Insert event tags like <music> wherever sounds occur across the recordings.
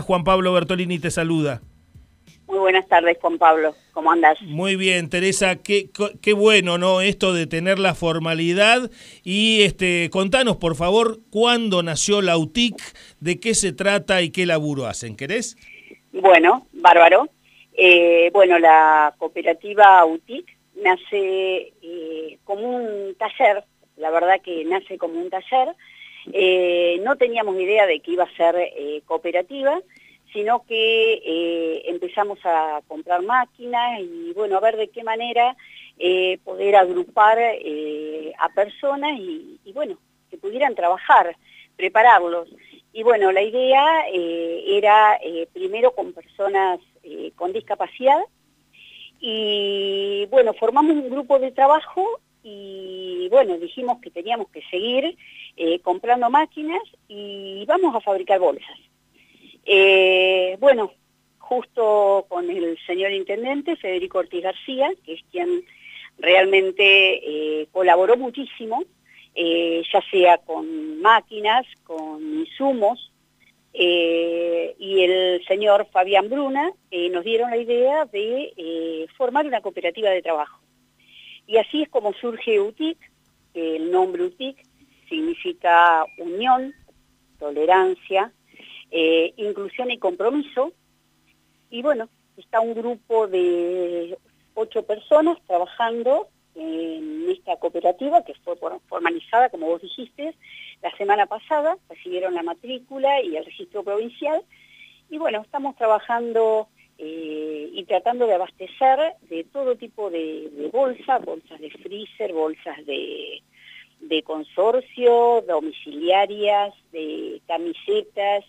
Juan Pablo Bertolini te saluda. Muy buenas tardes, Juan Pablo. ¿Cómo andas? Muy bien, Teresa. Qué, qué bueno, ¿no? Esto de tener la formalidad. Y este, contanos, por favor, cuándo nació la UTIC, de qué se trata y qué laburo hacen. ¿Querés? Bueno, bárbaro. Eh, bueno, la cooperativa UTIC nace eh, como un taller, la verdad que nace como un taller. Eh, no teníamos idea de que iba a ser cooperativa, sino que eh, empezamos a comprar máquinas y bueno, a ver de qué manera eh, poder agrupar eh, a personas y, bueno, que pudieran trabajar, prepararlos. Y bueno, la idea era primero con personas con discapacidad y bueno, formamos un grupo de trabajo y bueno, dijimos que teníamos que seguir comprando máquinas y vamos a fabricar bolsas. Eh, bueno, justo con el señor intendente, Federico Ortiz García, que es quien realmente eh, colaboró muchísimo, eh, ya sea con máquinas, con insumos, y el señor Fabián Bruna nos dieron la idea de formar una cooperativa de trabajo. Y así es como surge UTIC, el nombre UTIC significa unión, tolerancia, eh, inclusión y compromiso. Y bueno, está un grupo de ocho personas trabajando en esta cooperativa que fue formalizada, como vos dijiste, la semana pasada, recibieron la matrícula y el registro provincial. Y bueno, estamos trabajando eh, y tratando de abastecer de todo tipo de, bolsas, bolsas de freezer, bolsas de, de consorcio, domiciliarias, de camisetas,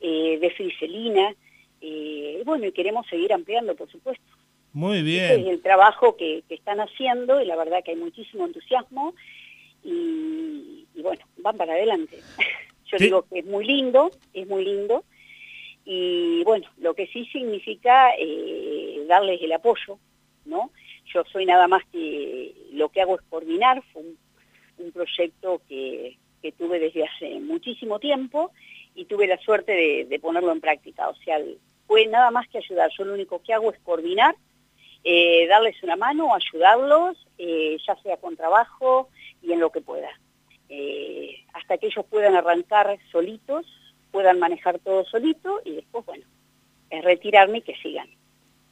eh, de friselina, eh, bueno, y queremos seguir ampliando, por supuesto. Muy bien. es el trabajo que, están haciendo y la verdad que hay muchísimo entusiasmo y, bueno, van para adelante. <laughs> Yo digo que es muy lindo, es muy lindo y bueno, lo que sí significa eh, darles el apoyo, ¿no? Yo soy nada más que lo que hago es coordinar, fue un, proyecto que, que tuve desde hace muchísimo tiempo y tuve la suerte de, ponerlo en práctica. O sea, fue nada más que ayudar. Yo lo único que hago es coordinar, eh, darles una mano, ayudarlos, eh, ya sea con trabajo y en lo que pueda. Eh, hasta que ellos puedan arrancar solitos, puedan manejar todo solito y después, bueno, es retirarme y que sigan.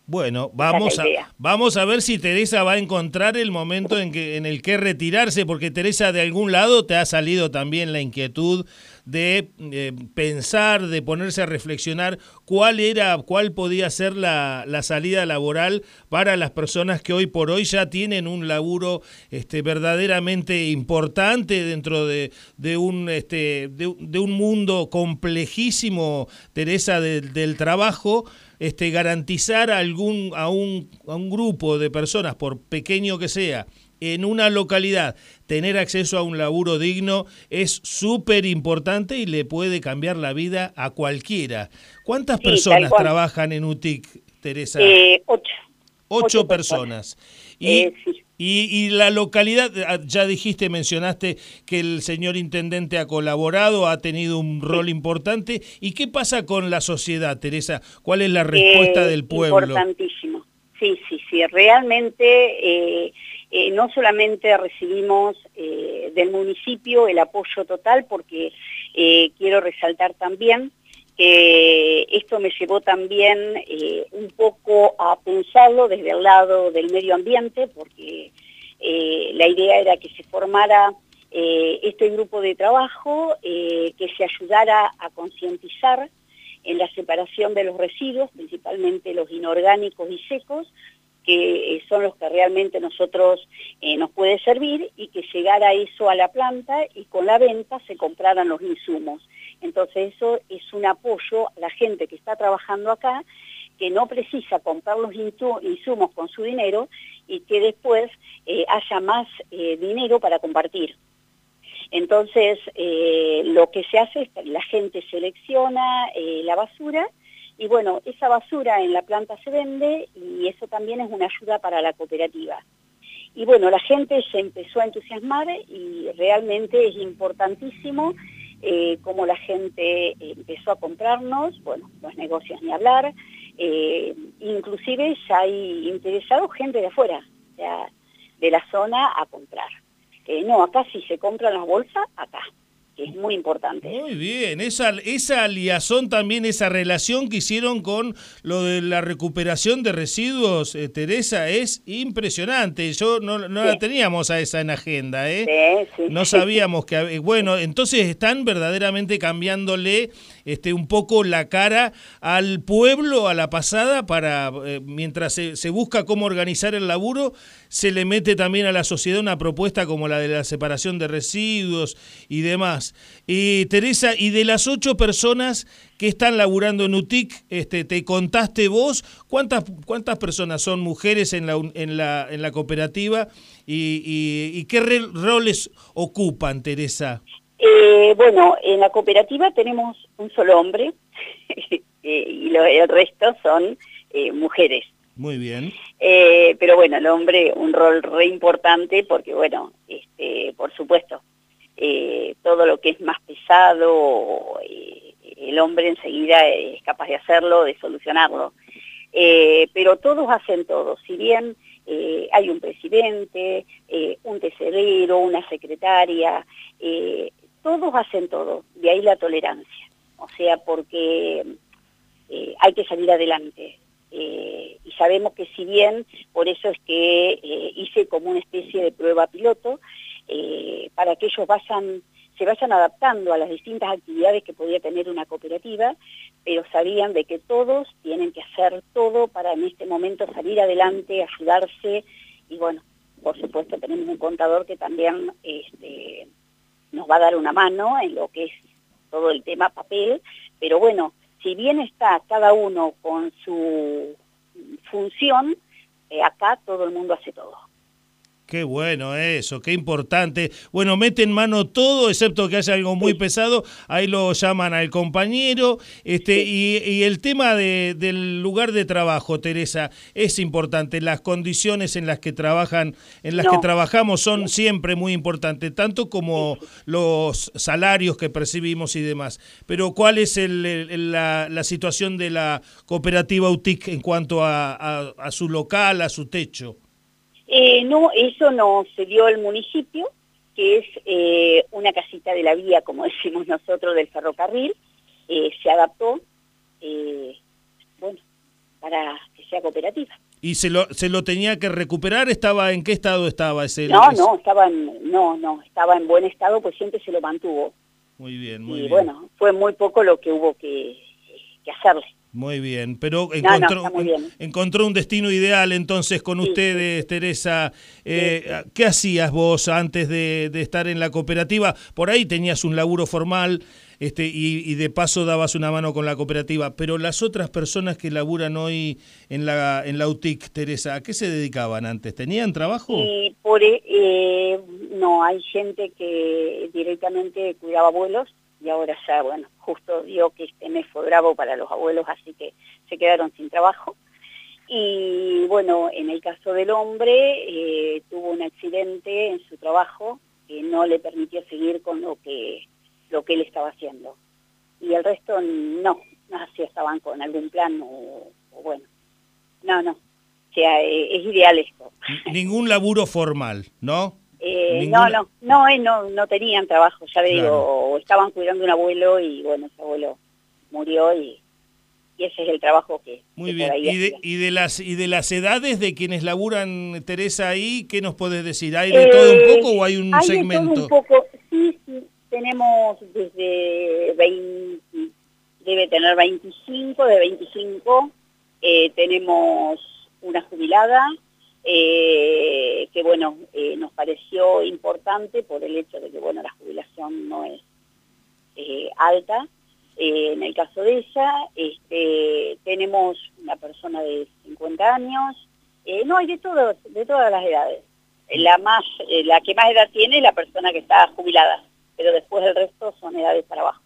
Bueno, vamos a, vamos a ver si Teresa va a encontrar el momento en, que, en el que retirarse, porque Teresa de algún lado te ha salido también la inquietud de eh, pensar, de ponerse a reflexionar cuál era, cuál podía ser la, la, salida laboral para las personas que hoy por hoy ya tienen un laburo este, verdaderamente importante dentro de, de un, este, de, de, un mundo complejísimo, Teresa, del trabajo este, garantizar a, algún, a, un, a un grupo de personas, por pequeño que sea, en una localidad, tener acceso a un laburo digno es súper importante y le puede cambiar la vida a cualquiera. ¿Cuántas personas trabajan en UTIC, Teresa? Eh, ocho. Ocho, personas. Y, eh, y, la localidad, ah, ya dijiste, mencionaste que el señor intendente ha colaborado, ha tenido un rol importante. ¿Y qué pasa con la sociedad, Teresa? ¿Cuál es la respuesta eh, del pueblo? Importantísimo. Sí, sí, sí. Realmente eh, no solamente recibimos del municipio el apoyo total, porque quiero resaltar también eh, esto me llevó también eh, un poco a pensarlo desde el lado del medio ambiente, porque eh, la idea era que se formara este grupo de trabajo, que se ayudara a concientizar en la separación de los residuos, principalmente los inorgánicos y secos, que son los que realmente nosotros nos puede servir y que llegara eso a la planta y con la venta se compraran los insumos. Entonces eso es un apoyo a la gente que está trabajando acá, que no precisa comprar los insumos con su dinero y que después eh, haya más eh, dinero para compartir. Entonces, eh, lo que se hace es que la gente selecciona la basura y bueno, esa basura en la planta se vende y eso también es una ayuda para la cooperativa. Y bueno, la gente se empezó a entusiasmar y realmente es importantísimo eh, cómo la gente empezó a comprarnos, bueno, los negocios ni hablar, eh, inclusive ya hay interesados gente de afuera, de la zona a comprar. Eh, no, acá si se compran las bolsas, acá que es muy importante. Muy bien, esa, esa aliazón también, esa relación que hicieron con lo de la recuperación de residuos, eh, Teresa, es impresionante. Yo no, no la teníamos a esa en agenda, ¿eh? Sí, no sabíamos que... Bueno, entonces están verdaderamente cambiándole este, un poco la cara al pueblo a la pasada para, eh, mientras se, se busca cómo organizar el laburo, se le mete también a la sociedad una propuesta como la de la separación de residuos y demás. Y Teresa, y de las ocho personas que están laburando en UTIC, este, te contaste vos, ¿cuántas, cuántas personas son mujeres en la, en la, en la cooperativa y, qué roles ocupan, Teresa? Eh, bueno, en la cooperativa tenemos un solo hombre <laughs> eh, y el resto son eh, mujeres. Muy bien. Eh, pero bueno, el hombre un rol re importante porque bueno, este, por supuesto, eh, todo lo que es más pesado, eh, el hombre enseguida es capaz de hacerlo, de solucionarlo. pero todos hacen todo, si bien hay un presidente, un tesorero, una secretaria, todos hacen todo, de ahí la tolerancia. O sea, porque hay que salir adelante. Eh, y sabemos que si bien, por eso es que eh, hice como una especie de prueba piloto, eh, para que ellos vayan, se vayan adaptando a las distintas actividades que podía tener una cooperativa, pero sabían de que todos tienen que hacer todo para en este momento salir adelante, ayudarse, y bueno, por supuesto tenemos un contador que también este, nos va a dar una mano en lo que es todo el tema papel, pero bueno, si bien está cada uno con su función, eh, acá todo el mundo hace todo. Qué bueno eso, qué importante. Bueno, mete en mano todo, excepto que haya algo muy pesado, ahí lo llaman al compañero. Este, y, el tema del lugar de trabajo, Teresa, es importante. Las condiciones en las que trabajan, en las que trabajamos son siempre muy importantes, tanto como los salarios que percibimos y demás. Pero ¿cuál es la, situación de la cooperativa UTIC en cuanto a su local, a su techo? Eh, no, eso no se dio el municipio, que es eh, una casita de la vía, como <laughs> decimos nosotros, del ferrocarril, eh, se adaptó, bueno, para que sea cooperativa. ¿Y se lo, se lo tenía que recuperar? ¿Estaba ¿En qué estado estaba ese? No, no, estaba en, no, no, estaba en buen estado, pues siempre se lo mantuvo. Muy bien, muy y, bien. bueno, fue muy poco lo que hubo que hacerle. Muy bien, pero encontró, encontró un destino ideal entonces con ustedes, Teresa. Eh, ¿Qué hacías vos antes de, estar en la cooperativa? Por ahí tenías un laburo formal este, y, de paso dabas una mano con la cooperativa, pero las otras personas que laburan hoy en la, en la UTIC, Teresa, ¿a qué se dedicaban antes? ¿Tenían trabajo? por, e, eh, no, hay gente que directamente cuidaba abuelos y ahora ya, bueno, justo dio que este mes fue bravo para los abuelos, así que se quedaron sin trabajo. Y bueno, en el caso del hombre, eh, tuvo un accidente en su trabajo que no le permitió seguir con lo que, lo que él estaba haciendo. Y el resto no, no si estaban con algún plan o, bueno, no, no. O sea, eh, es ideal esto. Ningún laburo formal, ¿no? Eh, no, no, no, eh, no, no tenían trabajo, ya digo, o estaban cuidando un abuelo y bueno, ese abuelo murió y, ese es el trabajo que... Muy bien, ¿Y de, y de, las y de las edades de quienes laburan, Teresa, ahí, qué nos puedes decir? ¿Hay de todo un eh, poco o hay un segmento? De todo un poco, sí, sí, tenemos desde 20, debe tener 25, de 25, tenemos una jubilada, eh, que bueno, eh, nos pareció importante por el hecho de que bueno, la jubilación no es eh, alta. en el caso de ella, este, tenemos una persona de 50 años, no, hay de, todos, de todas las edades. La, más, la que más edad tiene es la persona que está jubilada, pero después el resto son edades para abajo.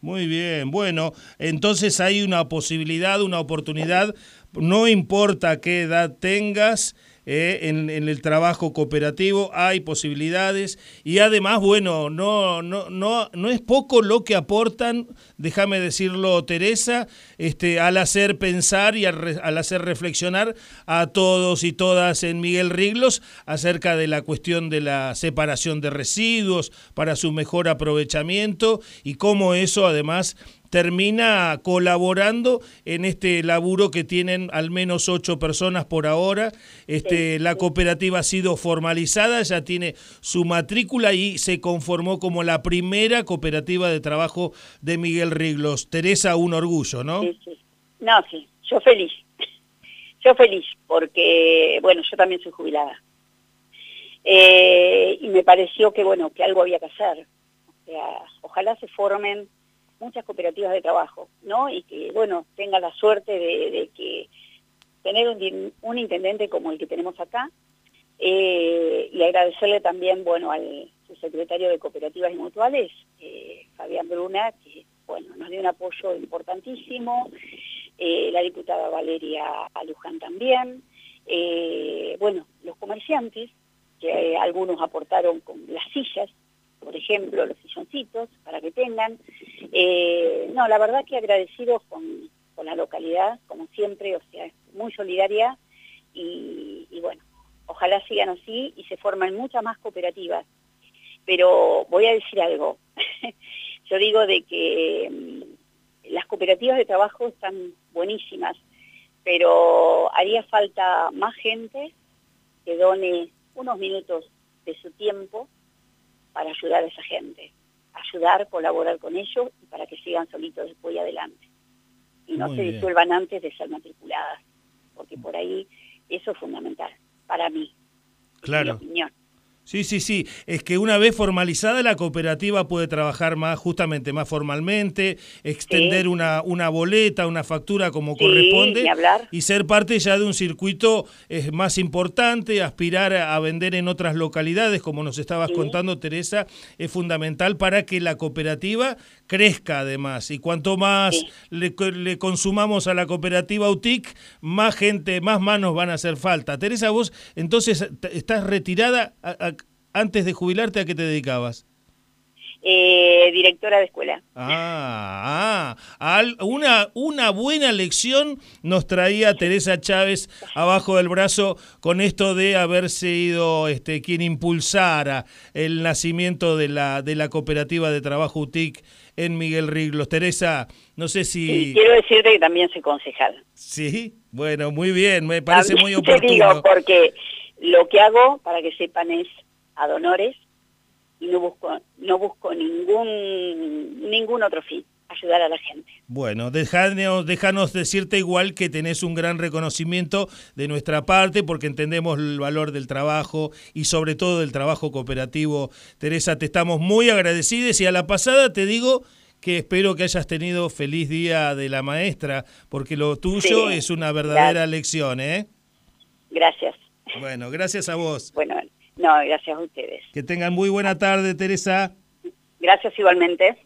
Muy bien, bueno, entonces hay una posibilidad, una oportunidad no importa qué edad tengas, eh, en, el trabajo cooperativo hay posibilidades. Y además, bueno, no, no, no, no es poco lo que aportan, déjame decirlo Teresa, este, al hacer pensar y al, hacer reflexionar a todos y todas en Miguel Riglos acerca de la cuestión de la separación de residuos para su mejor aprovechamiento y cómo eso además termina colaborando en este laburo que tienen al menos ocho personas por ahora. Este, La cooperativa ha sido formalizada, ya tiene su matrícula y se conformó como la primera cooperativa de trabajo de Miguel Riglos. Teresa, un orgullo, ¿no? Sí, sí. No, sí, yo feliz. Yo feliz, porque, bueno, yo también soy jubilada. Eh, y me pareció que, bueno, que algo había que hacer. O sea, ojalá se formen muchas cooperativas de trabajo, ¿no? Y que, bueno, tenga la suerte de, que tener un, intendente como el que tenemos acá, eh, y agradecerle también, bueno, al secretario de Cooperativas y Mutuales, eh, Fabián Bruna, que, bueno, nos dio un apoyo importantísimo, eh, la diputada Valeria Aluján también, bueno, los comerciantes, que algunos aportaron con las sillas, por ejemplo, los silloncitos, para que tengan. Eh, no, la verdad que agradecidos con, la localidad, como siempre, o sea, muy solidaria y, bueno, ojalá sigan así y se formen muchas más cooperativas. Pero voy a decir algo, <laughs> yo digo de que mm, las cooperativas de trabajo están buenísimas, pero haría falta más gente que done unos minutos de su tiempo para ayudar a esa gente, ayudar, colaborar con ellos y para que sigan solitos después y adelante. Y no se disuelvan antes de ser matriculadas, porque por ahí eso es fundamental para mí. Claro. Mi opinión. Sí, sí, sí. Es que una vez formalizada la cooperativa puede trabajar más, justamente más formalmente, extender una, una boleta, una factura como corresponde y ser parte ya de un circuito es más importante, aspirar a, vender en otras localidades, como nos estabas contando Teresa, es fundamental para que la cooperativa crezca además. Y cuanto más le, consumamos a la cooperativa UTIC, más gente, más manos van a hacer falta. Teresa, vos entonces estás retirada. A, antes de jubilarte, ¿a qué te dedicabas? Eh, directora de escuela. Ah, ah una, una buena lección nos traía Teresa Chávez abajo del brazo con esto de haber sido este, quien impulsara el nacimiento de la, de la cooperativa de trabajo UTIC en Miguel Riglos. Teresa, no sé si... quiero decirte que también soy concejal. Sí, bueno, muy bien, me parece muy oportuno. Te digo, porque lo que hago, para que sepan, es a donores y no busco, no busco ningún, ningún otro fin ayudar a la gente. Bueno, déjanos, déjanos decirte igual que tenés un gran reconocimiento de nuestra parte porque entendemos el valor del trabajo y sobre todo del trabajo cooperativo. Teresa, te estamos muy agradecidos y a la pasada te digo que espero que hayas tenido feliz día de la maestra porque lo tuyo es una verdadera lección, ¿eh? Gracias. Bueno, gracias a vos. Bueno, no, gracias a ustedes. Que tengan muy buena tarde, Teresa. Gracias igualmente.